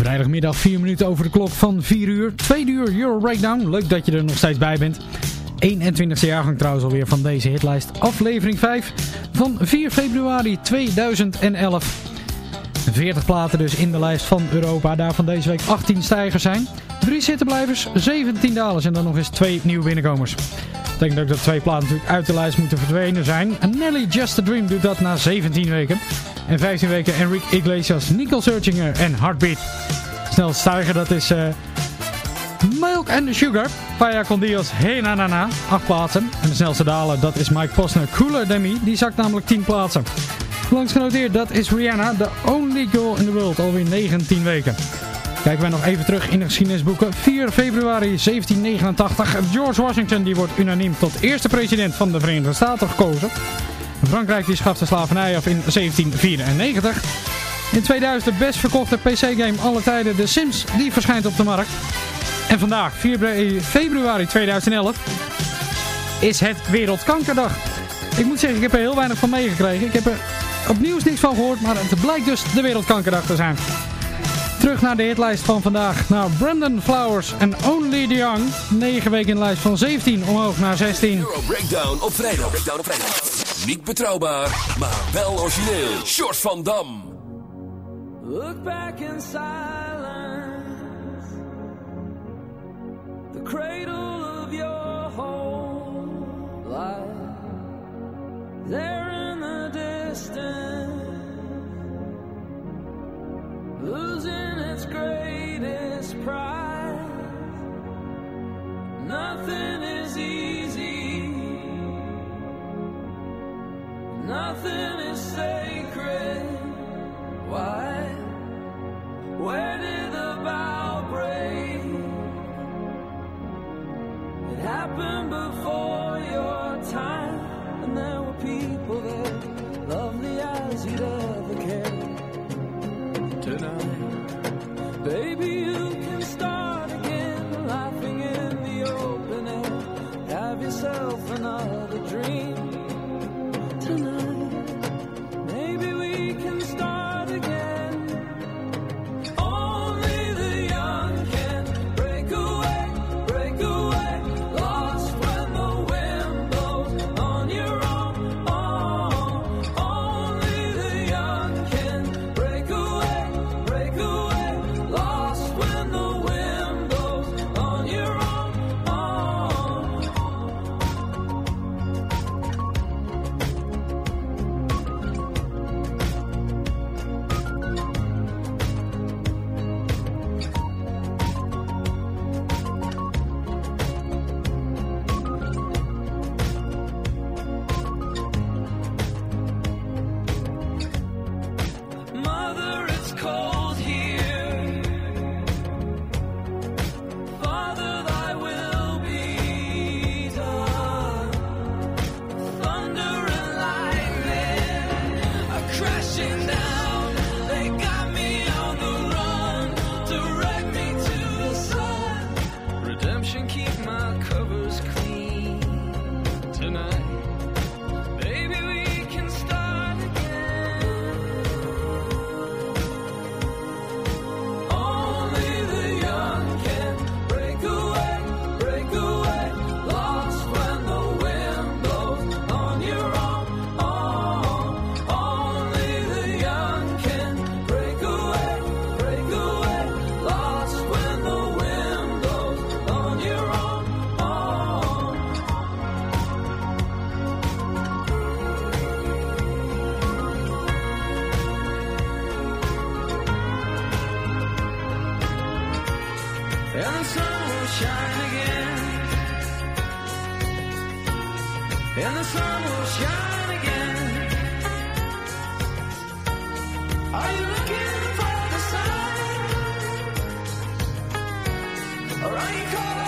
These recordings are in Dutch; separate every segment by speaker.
Speaker 1: Vrijdagmiddag 4 minuten over de klok van 4 uur. 2 uur Euro Breakdown. Leuk dat je er nog steeds bij bent. 21e jaargang trouwens alweer van deze hitlijst. Aflevering 5 van 4 februari 2011. 40 platen dus in de lijst van Europa. Daarvan deze week 18 stijgers zijn. 3 zittenblijvers, 17 dalers en dan nog eens 2 nieuwe binnenkomers. Ik denk ook dat twee platen natuurlijk uit de lijst moeten verdwenen zijn. Nelly Just a Dream doet dat na 17 weken. En 15 weken Enrique Iglesias, Nicole Searchinger en Heartbeat. Snel stijger, dat is eh, Milk and Sugar. Paya con Dios, Hey Na Na Na, 8 plaatsen. En de snelste daler, dat is Mike Posner, Cooler Me. Die zakt namelijk 10 plaatsen. Langs genoteerd, dat is Rihanna, the only girl in the world, alweer 19 weken. Kijken wij nog even terug in de geschiedenisboeken. 4 februari 1789. George Washington die wordt unaniem tot eerste president van de Verenigde Staten gekozen. Frankrijk die schaft de slavernij af in 1794. In 2000 de best verkochte PC-game alle tijden, The Sims, die verschijnt op de markt. En vandaag, 4 februari 2011, is het Wereldkankerdag. Ik moet zeggen, ik heb er heel weinig van meegekregen. Ik heb er opnieuw niks van gehoord, maar het blijkt dus de Wereldkankerdag te zijn. Terug naar de hitlijst van vandaag. Naar Brandon Flowers en Only the Young. 9 weken in de lijst van 17 omhoog naar 16.
Speaker 2: Euro Breakdown op vrijdag. Breakdown op vrijdag. Niet betrouwbaar, maar wel origineel. Short van Dam.
Speaker 3: Look back in silence. The cradle of your whole life. There in the Losing its greatest prize. Nothing is easy. Nothing is sacred. Why? Where did the bow break? It happened before your time, and there were people there, lovely as you'd ever care. Tonight, baby, Or are you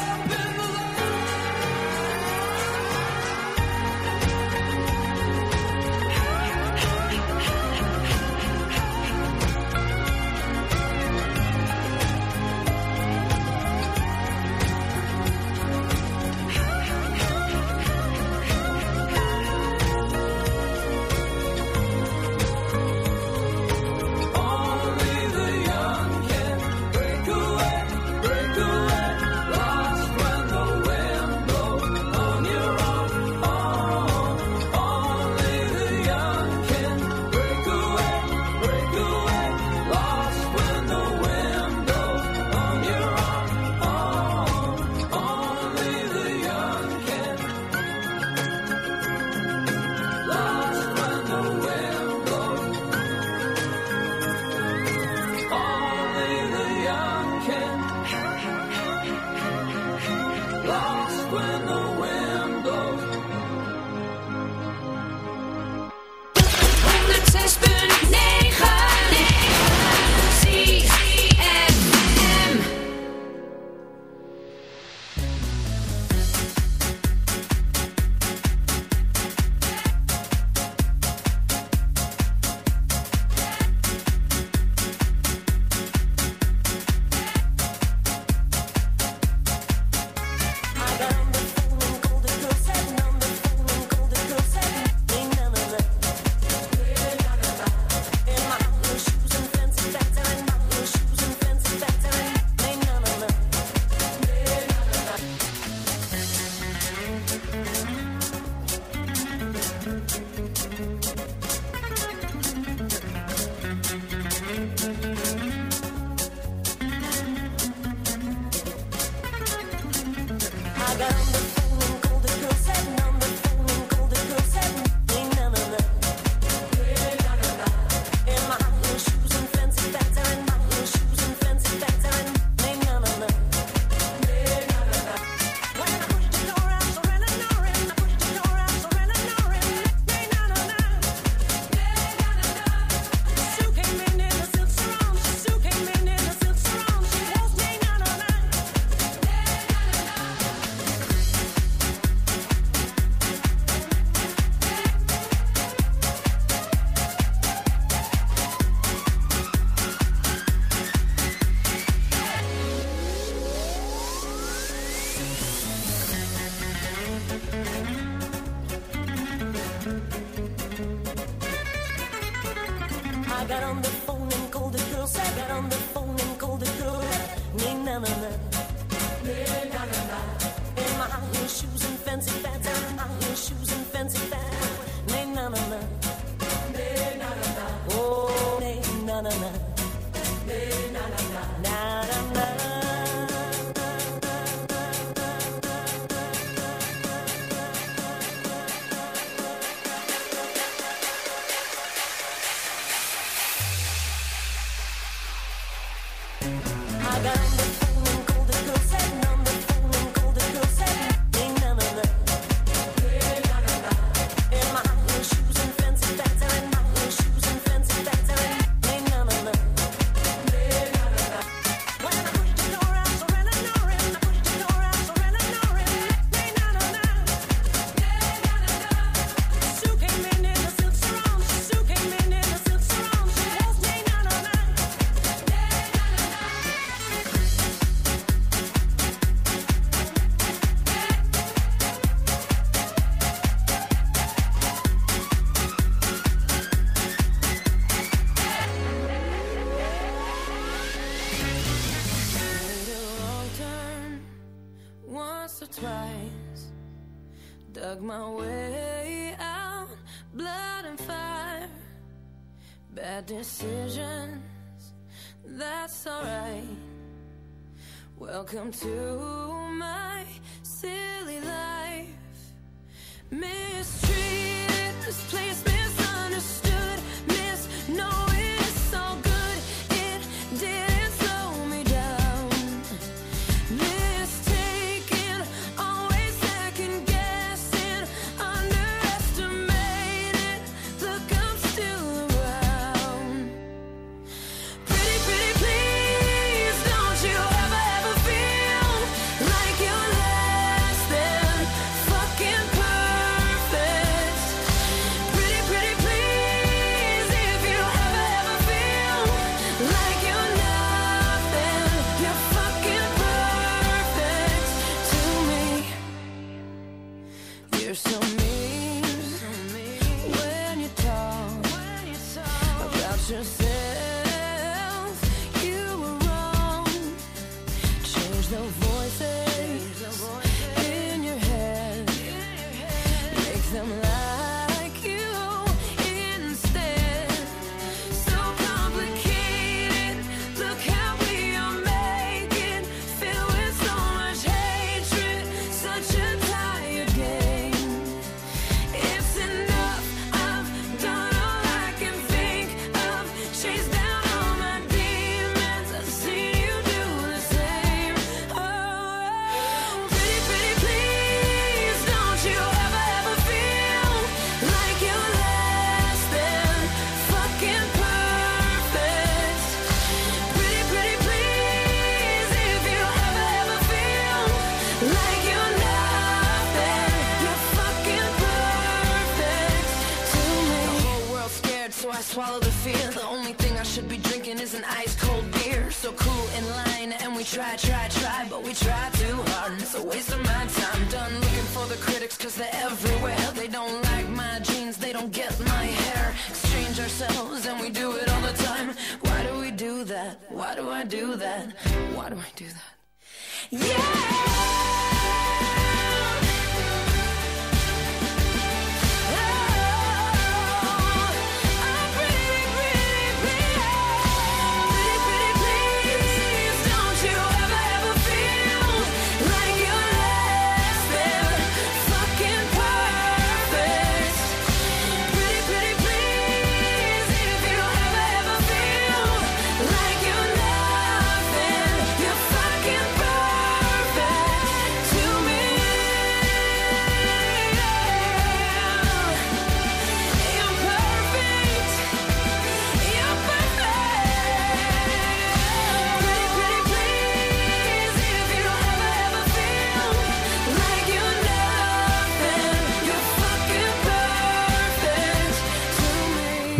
Speaker 3: Welcome to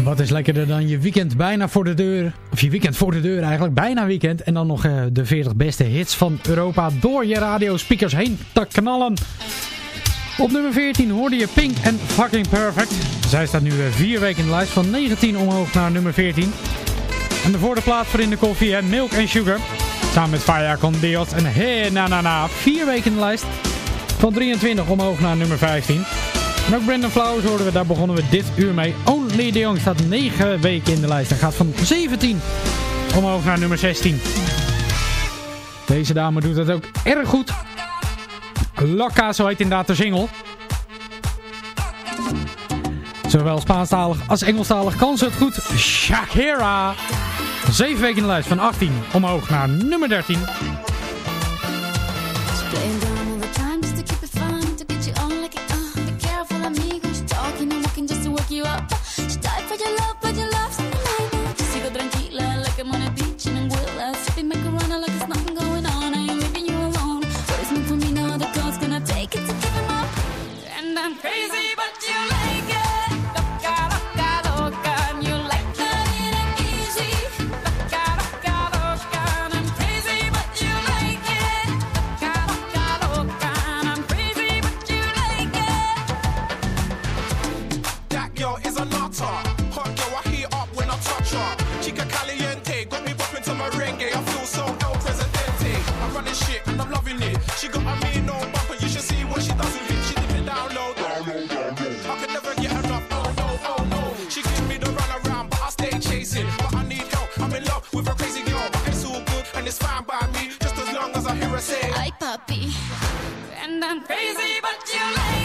Speaker 1: Wat is lekkerder dan je weekend bijna voor de deur. Of je weekend voor de deur eigenlijk. Bijna weekend. En dan nog eh, de 40 beste hits van Europa door je radiospeakers heen te knallen. Op nummer 14 hoorde je Pink en Fucking Perfect. Zij staat nu eh, vier weken in de lijst. Van 19 omhoog naar nummer 14. En de voorde plaats voor in de koffie en Milk and Sugar. Samen met Faya Con en Hey Na Na Na. Vier weken in de lijst. Van 23 omhoog naar nummer 15. En ook Brandon Flowers hoorden we, daar begonnen we dit uur mee. Only De Jong staat 9 weken in de lijst en gaat van 17 omhoog naar nummer 16. Deze dame doet het ook erg goed. Laka, zo heet inderdaad de single. Zowel Spaanstalig als Engelstalig kan ze het goed. Shakira. Zeven weken in de lijst van 18 omhoog naar nummer 13.
Speaker 4: up. She died for your love, for
Speaker 5: your love. and
Speaker 4: I'm crazy, but you like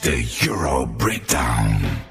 Speaker 6: Dit is de Euro Breakdown.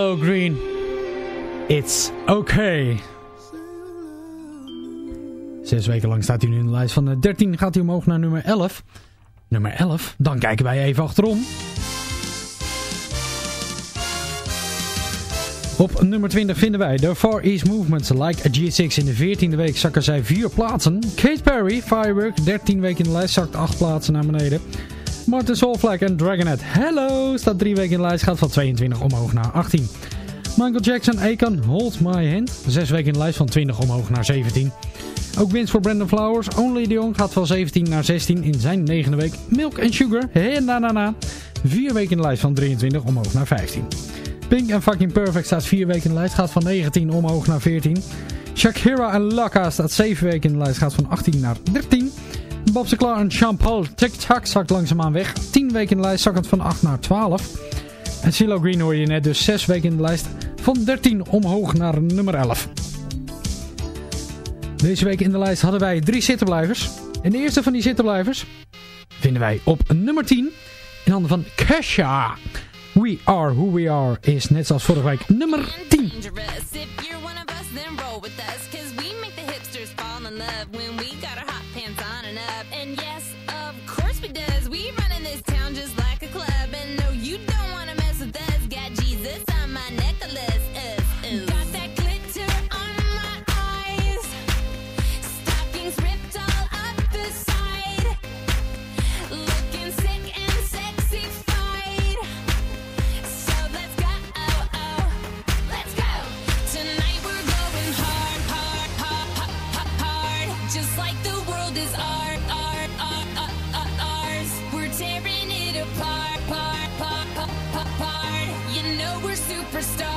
Speaker 1: CeeLo Green. It's okay. Zes weken lang staat hij nu in de lijst. Van de 13 gaat hij omhoog naar nummer 11. Nummer 11. Dan kijken wij even achterom. Op nummer 20 vinden wij de Far East Movements Like a G6. In de 14e week zakken zij 4 plaatsen. Kate Perry, Firework, 13 weken in de lijst, zakt 8 plaatsen naar beneden. Martin Solveig en Dragonet Hello staat 3 weken in de lijst, gaat van 22 omhoog naar 18. Michael Jackson, Akon, Hold My Hand, 6 weken in de lijst van 20 omhoog naar 17. Ook winst voor Brandon Flowers, Only Young gaat van 17 naar 16 in zijn negende week. Milk and Sugar, hey na na na, 4 weken in de lijst van 23 omhoog naar 15. Pink en Fucking Perfect staat 4 weken in de lijst, gaat van 19 omhoog naar 14. Shakira en Laka staat 7 weken in de lijst, gaat van 18 naar 13. Bob Sinclair en Jean-Paul Tic-Tac zakt langzaamaan weg. 10 weken in de lijst, zakkend van 8 naar 12. En CeeLo Green hoor je net, dus 6 weken in de lijst, van 13 omhoog naar nummer 11. Deze week in de lijst hadden wij drie zittenblijvers. En de eerste van die zittenblijvers vinden wij op nummer 10 in handen van Kesha. We Are Who We Are is net zoals vorige week nummer 10.
Speaker 7: Stop.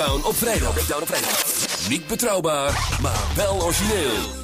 Speaker 7: Breakdown op vrijdag. Op vrijdag. Niet betrouwbaar, maar wel origineel.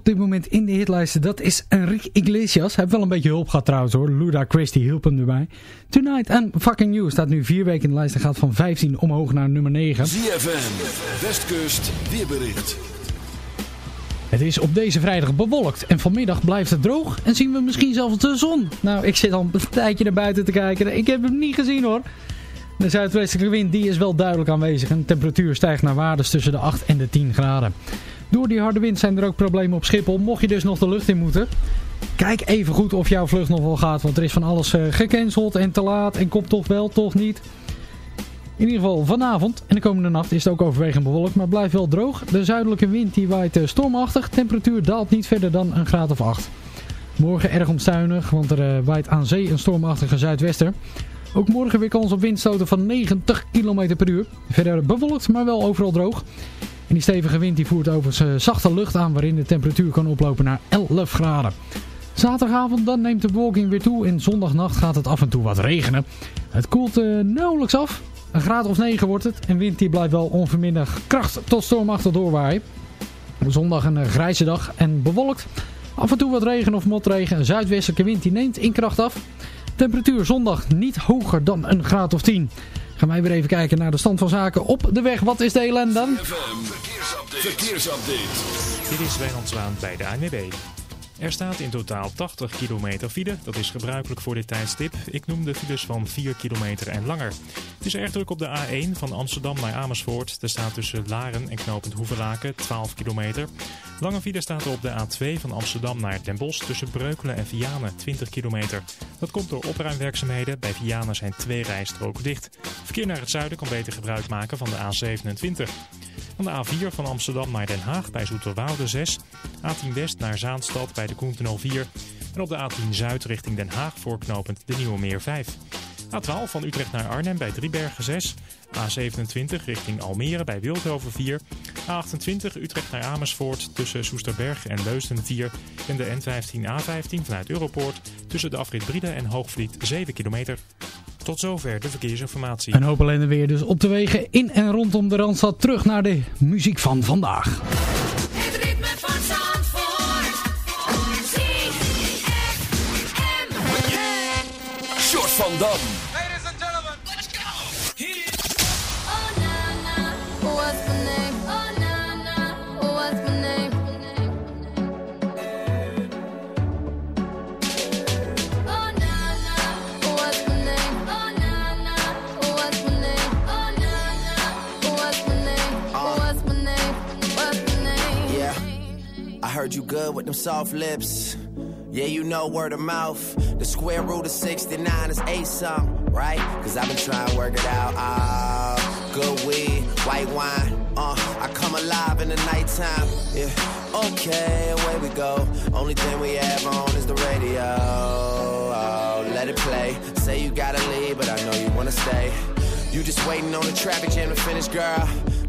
Speaker 1: Op dit moment in de hitlijsten, dat is Enrique Iglesias. Hij heeft wel een beetje hulp gehad trouwens hoor. Luda Christie hielp hem erbij. Tonight and Fucking You staat nu vier weken in de lijst en gaat van 15 omhoog naar nummer 9.
Speaker 7: ZFM, Westkust, weerbericht.
Speaker 1: Het is op deze vrijdag bewolkt en vanmiddag blijft het droog en zien we misschien zelfs de zon. Nou, ik zit al een tijdje naar buiten te kijken. Ik heb hem niet gezien hoor. De zuidwestelijke wind die is wel duidelijk aanwezig en de temperatuur stijgt naar waardes tussen de 8 en de 10 graden. Door die harde wind zijn er ook problemen op Schiphol. Mocht je dus nog de lucht in moeten, kijk even goed of jouw vlucht nog wel gaat. Want er is van alles eh, gecanceld en te laat en komt toch wel, toch niet. In ieder geval vanavond en de komende nacht is het ook overwegend bewolkt, maar blijft wel droog. De zuidelijke wind die waait eh, stormachtig. Temperatuur daalt niet verder dan een graad of 8. Morgen erg onstuinig, want er eh, waait aan zee een stormachtige zuidwester. Ook morgen weer kans op windstoten van 90 km per uur. Verder bewolkt, maar wel overal droog. En die stevige wind die voert overigens eh, zachte lucht aan waarin de temperatuur kan oplopen naar 11 graden. Zaterdagavond dan neemt de bewolking weer toe en zondagnacht gaat het af en toe wat regenen. Het koelt eh, nauwelijks af. Een graad of 9 wordt het en wind die blijft wel onverminderd kracht tot stormachtig doorwaaien. Zondag een eh, grijze dag en bewolkt. Af en toe wat regen of motregen. Een zuidwestelijke wind die neemt in kracht af. Temperatuur zondag niet hoger dan een graad of 10. Gaan wij weer even kijken naar de stand van zaken op de weg. Wat is de ellende dan?
Speaker 7: Verkeersupdate. verkeersupdate.
Speaker 8: Dit is Wijnand Zwaan bij de ANWB. Er staat in totaal 80 kilometer file. Dat is gebruikelijk voor dit tijdstip. Ik noem de files van 4 kilometer en langer. Het is erg druk op de A1 van Amsterdam naar Amersfoort. Er staat tussen Laren en Knopend Hoevelaken 12 kilometer. Lange file staat er op de A2 van Amsterdam naar Den Bosch tussen Breukelen en Vianen 20 kilometer. Dat komt door opruimwerkzaamheden. Bij Vianen zijn twee rijstroken dicht. Verkeer naar het zuiden kan beter gebruik maken van de A27. Van de A4 van Amsterdam naar Den Haag bij Zoeterwoude 6. A10 West naar Zaanstad bij de Koentenol 4. En op de A10 Zuid richting Den Haag voorknopend de Nieuwe Meer 5. A12 van Utrecht naar Arnhem bij Driebergen 6. A27 richting Almere bij Wildhoven 4. A28 Utrecht naar Amersfoort tussen Soesterberg en Leusden 4. En de N15A15 vanuit Europoort tussen de afrit Briede en Hoogvliet 7 kilometer. Tot zover de verkeersinformatie.
Speaker 1: Een hoop ellende weer dus op de wegen in en rondom de Randstad. Terug naar de muziek van vandaag.
Speaker 7: Amsterdam. Ladies and
Speaker 9: gentlemen, let's go! Oh, uh, na na, what's my name? Oh, na na, what's my name? I
Speaker 10: heard you good with them soft lips. Yeah, you know word of mouth. The square root of 69 is a something, right? Cause I've been trying to work it out. Ah, oh, good weed, white wine. Uh, I come alive in the nighttime. Yeah, okay, away we go. Only thing we have on is the radio. Oh, let it play. Say you gotta leave, but I know you wanna stay. You just waiting on the traffic jam to finish, girl.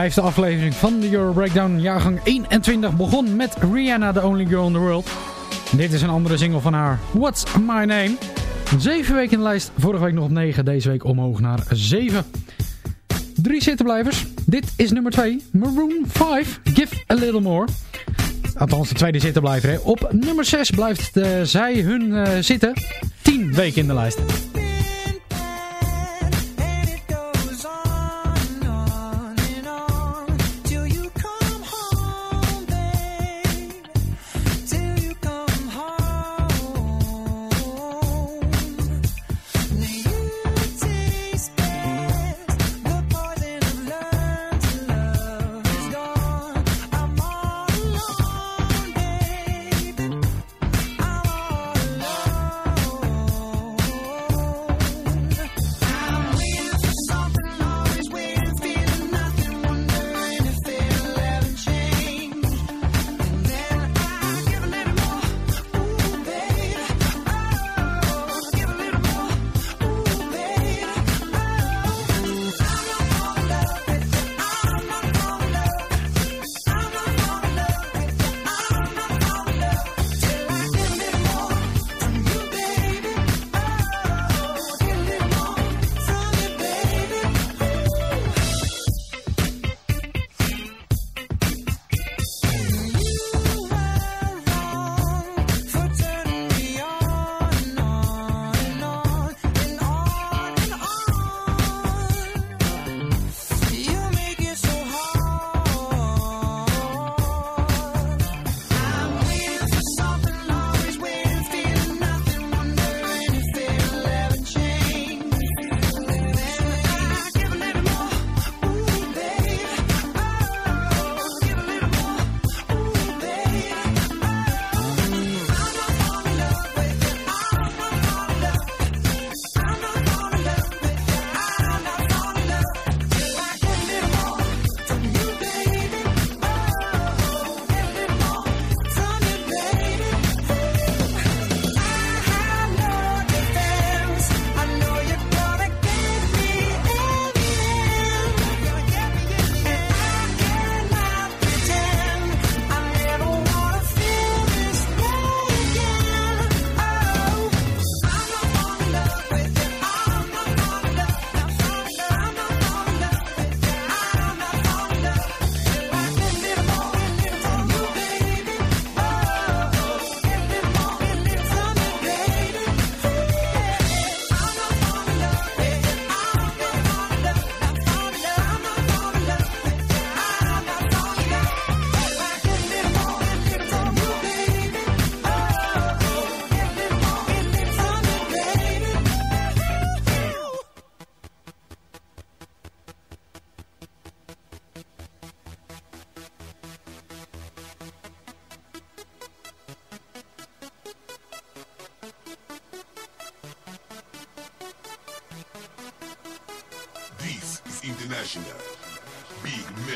Speaker 1: vijfde aflevering van de Euro Breakdown jaargang 21 begon met Rihanna, The Only Girl in the World. Dit is een andere single van haar, What's My Name. Zeven weken in de lijst, vorige week nog op 9, deze week omhoog naar 7. Drie zittenblijvers, dit is nummer 2, Maroon 5, Give A Little More. Althans de tweede zittenblijver, hè. op nummer 6 blijft eh, zij hun eh, zitten, 10 weken in de lijst.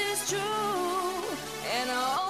Speaker 4: is true, and I owe it all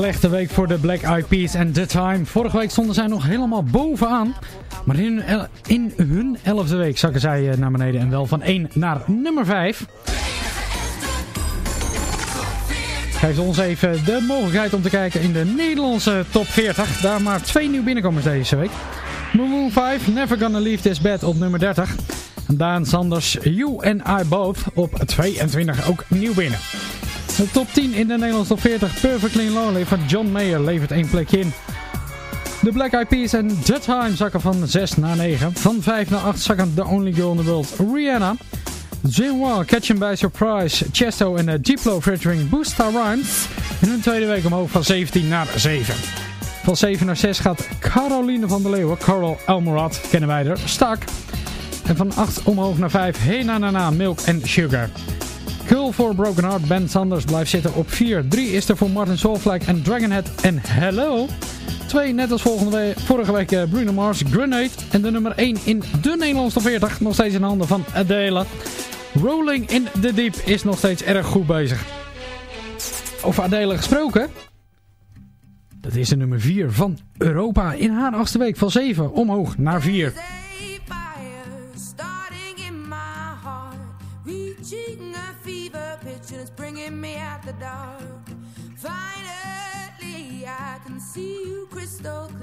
Speaker 1: slechte week voor de Black Eyed Peas en The Time. Vorige week stonden zij nog helemaal bovenaan. Maar in hun, elfde week zakken zij eh, naar beneden. En wel van 1 naar nummer 5. Geeft ons even de mogelijkheid om te kijken in de Nederlandse top 40. Daar maar twee nieuw binnenkomers deze week. Maroon 5, Never Gonna Leave This Bed op nummer 30. En Daan Sanders, You and I Both op 22 ook nieuw binnen. De top 10 in de Nederlandse top 40. Perfectly Lonely van John Mayer levert één plekje in. De Black Eyed Peas en The Time zakken van 6 naar 9. Van 5 naar 8 zakken The Only Girl in the World Rihanna. Jinwa, Catch Him By Surprise, Chesto en uh, Diplo featuring Busta Rhymes. In hun tweede week omhoog van 17 naar 7. Van 7 naar 6 gaat Caroline van der Leeuwen, Carol Elmorad, kennen wij er, Stak. En van 8 omhoog naar 5, Hey Na Na Na, Milk and Sugar. Girl for Broken Heart, Ben Sanders blijft zitten op 4. 3 is er voor Martin Solveig en Dragonhead en Hello. 2 net als volgende week, vorige week eh, Bruno Mars, Grenade. En de nummer 1 in de Nederlandse top 40, nog steeds in handen van Adele. Rolling in the Deep is nog steeds erg goed bezig. Over Adele gesproken. Dat is de nummer 4 van Europa in haar achtste week van 7 omhoog naar 4.
Speaker 4: You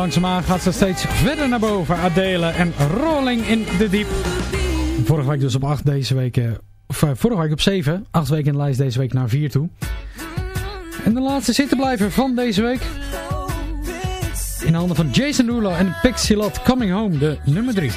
Speaker 1: langzaamaan gaat ze steeds verder naar boven. Adele en Rolling in the Deep. Vorige week dus op 8 deze week... Eh, of, eh, vorige week op 7. 8 weken in de lijst deze week naar 4 toe. En de laatste zittenblijver van deze week. In de handen van Jason Rulo en Pixie Lot Coming Home, de nummer 3.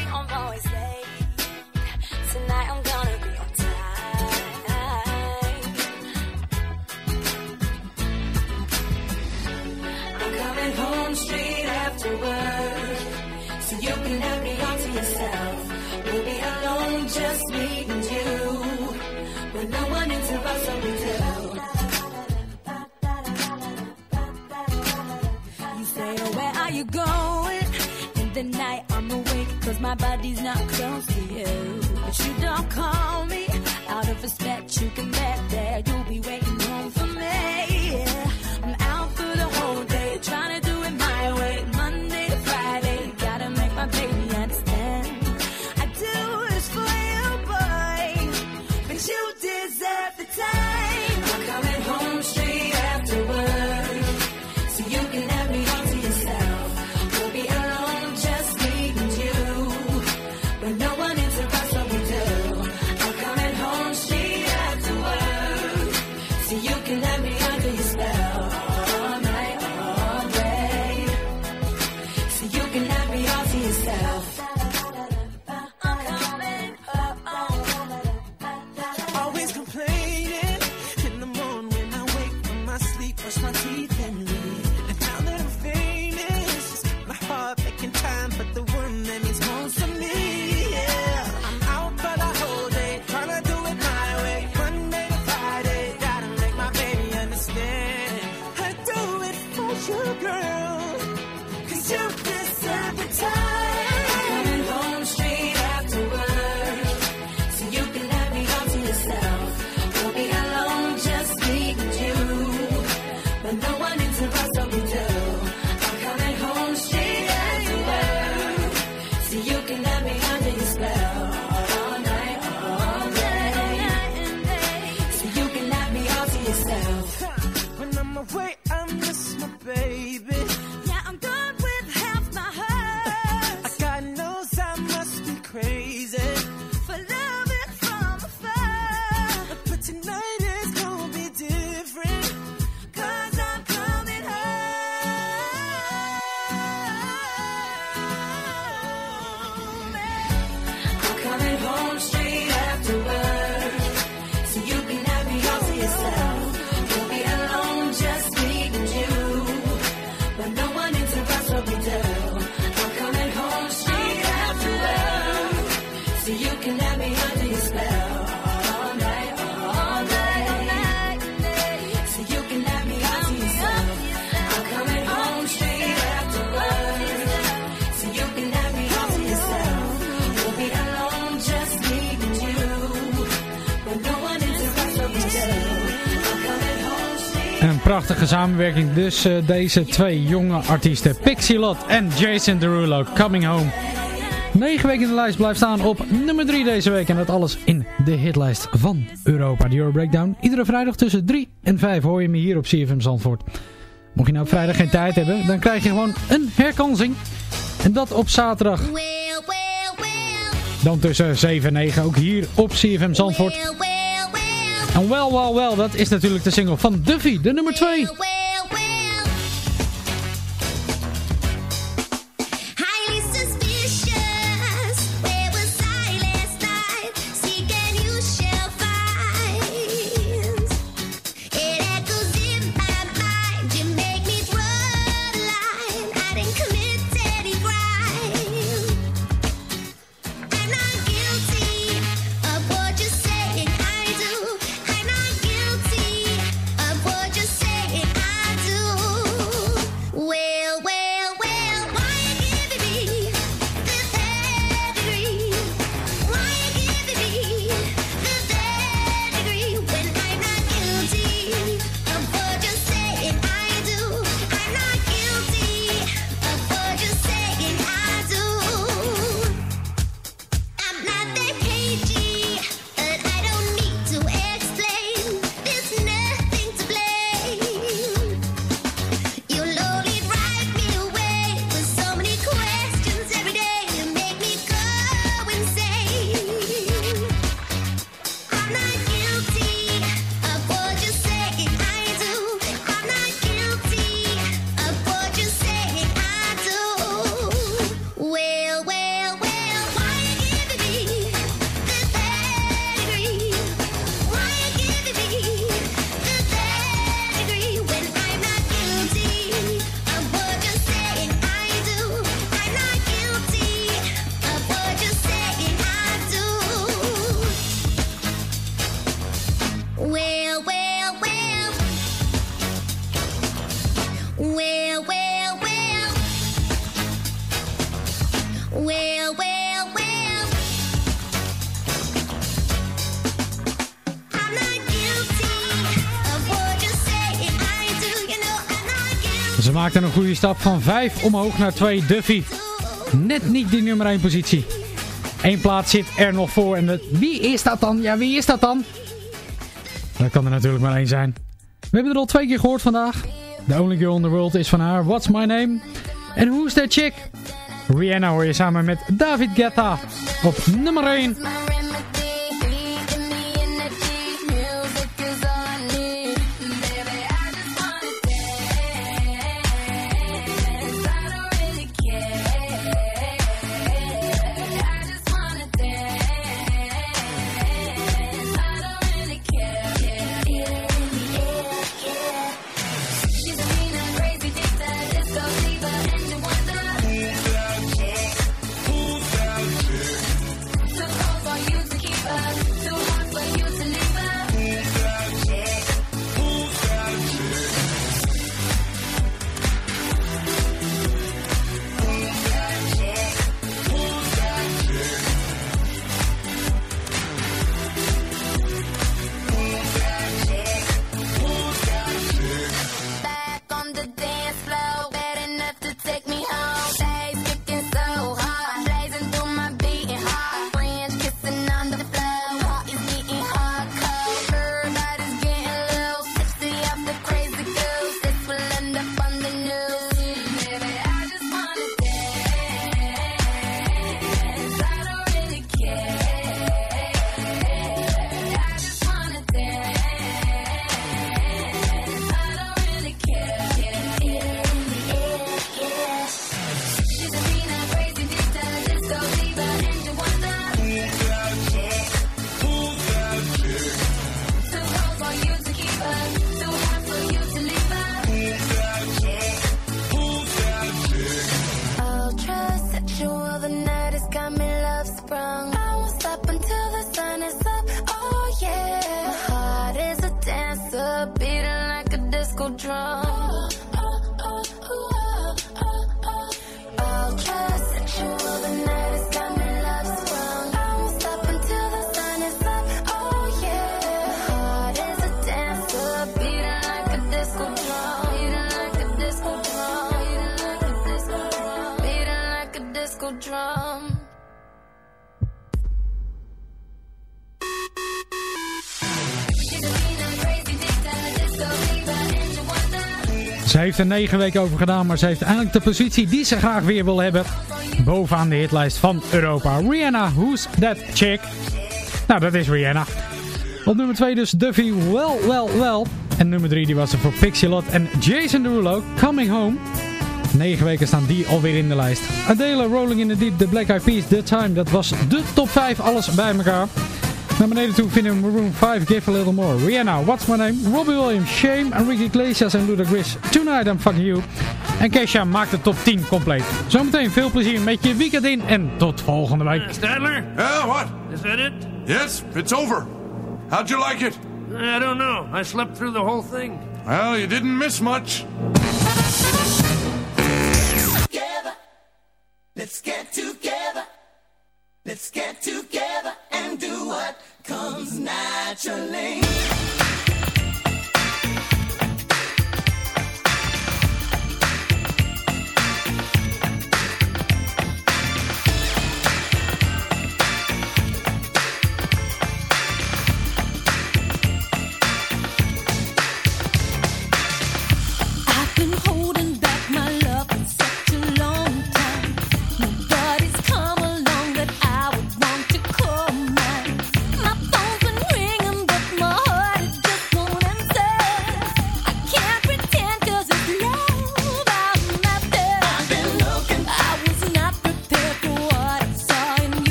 Speaker 1: prachtige samenwerking. Dus eh, deze twee jonge artiesten, Pixie Lot en Jason Derulo, Coming Home. 9 weken in de lijst blijft staan op nummer 3 deze week. En dat alles in de hitlijst van Europa, de Euro Breakdown. Iedere vrijdag tussen 3 en 5 hoor je me hier op CFM Zandvoort. Mocht je nou op vrijdag geen tijd hebben, dan krijg je gewoon een herkansing. En dat op zaterdag. Dan tussen 7 en 9, ook hier op CFM Zandvoort. En wel, wel, wel, dat is natuurlijk de single van Duffy, de nummer 2.
Speaker 10: Ze maakten een goede stap van 5 omhoog naar 2 Duffy. Net niet die nummer 1 positie. Eén plaats zit er nog voor. En wie is dat dan? Ja, wie is dat dan? Dat kan er natuurlijk maar één zijn. We hebben er al twee keer gehoord vandaag. The Only Girl in the World is van haar What's My Name? En Who's That Chick? Rihanna hoor je samen met David Guetta op nummer 1. Heeft er negen weken over gedaan, maar ze heeft eindelijk de positie die ze graag weer wil hebben. Bovenaan de hitlijst van Europa. Rihanna, Who's That Chick? Nou, dat is Rihanna. Op nummer 2 dus Duffy, Well, Well, Well. En nummer 3 die was er voor Pixie Lott en Jason Derulo, Coming Home. Negen weken staan die alweer in de lijst. Adele, Rolling in the Deep, The Black Eyed Peas, The Time. Dat was de top 5, alles bij elkaar. Naar beneden toe vinden we Maroon 5, Give a Little More. Rihanna, What's My Name? Robbie Williams, Shame, Enrique Iglesias en Ludacris. Tonight I'm Fucking You. En Kesha maakt de top 10 compleet. Zometeen veel plezier met je weekend in en tot volgende week.
Speaker 1: Stadler?
Speaker 11: Yeah, what?
Speaker 1: Is that it?
Speaker 11: Yes, it's over. How'd you like it?
Speaker 1: I don't know. I slept through the whole thing.
Speaker 11: Well, you didn't miss much.
Speaker 4: together. Let's get together. Let's get together comes naturally.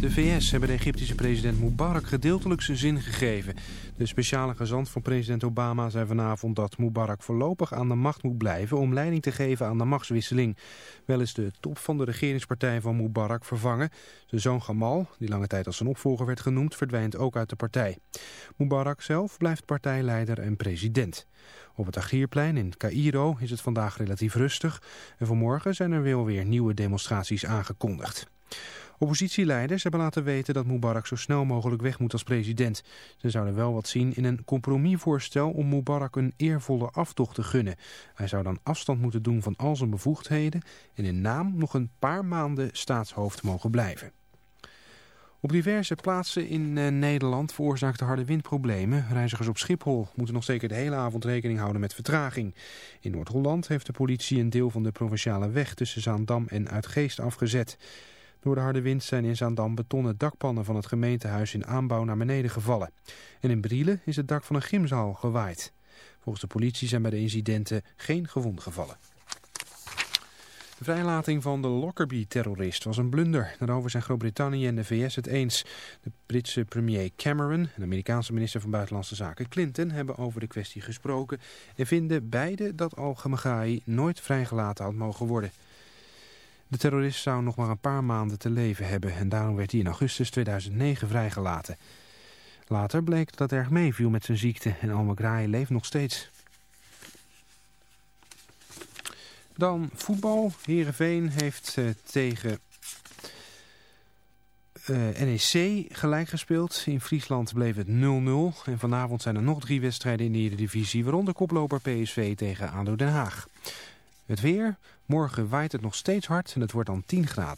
Speaker 12: De VS hebben de Egyptische president Mubarak gedeeltelijk zijn zin gegeven. De speciale gezant van president Obama zei vanavond dat Mubarak voorlopig aan de macht moet blijven... om leiding te geven aan de machtswisseling. Wel is de top van de regeringspartij van Mubarak vervangen. Zijn zoon Gamal, die lange tijd als zijn opvolger werd genoemd, verdwijnt ook uit de partij. Mubarak zelf blijft partijleider en president. Op het Tahrirplein in Cairo is het vandaag relatief rustig. En vanmorgen zijn er wel weer nieuwe demonstraties aangekondigd. Oppositieleiders hebben laten weten dat Mubarak zo snel mogelijk weg moet als president. Ze zouden wel wat zien in een compromisvoorstel om Mubarak een eervolle aftocht te gunnen. Hij zou dan afstand moeten doen van al zijn bevoegdheden en in naam nog een paar maanden staatshoofd mogen blijven. Op diverse plaatsen in eh, Nederland veroorzaakt de harde wind problemen. Reizigers op Schiphol moeten nog zeker de hele avond rekening houden met vertraging. In Noord-Holland heeft de politie een deel van de provinciale weg tussen Zaandam en Uitgeest afgezet. Door de harde wind zijn in Zaandam betonnen dakpannen van het gemeentehuis in aanbouw naar beneden gevallen. En in Brielen is het dak van een gymzaal gewaaid. Volgens de politie zijn bij de incidenten geen gewonden gevallen. De vrijlating van de Lockerbie-terrorist was een blunder. Daarover zijn Groot-Brittannië en de VS het eens. De Britse premier Cameron en de Amerikaanse minister van Buitenlandse Zaken Clinton hebben over de kwestie gesproken en vinden beide dat al-Ghamaghaei nooit vrijgelaten had mogen worden. De terrorist zou nog maar een paar maanden te leven hebben en daarom werd hij in augustus 2009 vrijgelaten. Later bleek dat het erg meeviel met zijn ziekte en al-Ghamaghaei leeft nog steeds. Dan voetbal. Heerenveen heeft uh, tegen uh, NEC gelijk gespeeld. In Friesland bleef het 0-0. En vanavond zijn er nog drie wedstrijden in de Eredivisie, waaronder koploper PSV tegen ADO Den Haag. Het weer. Morgen waait het nog steeds hard en het wordt dan 10 graden.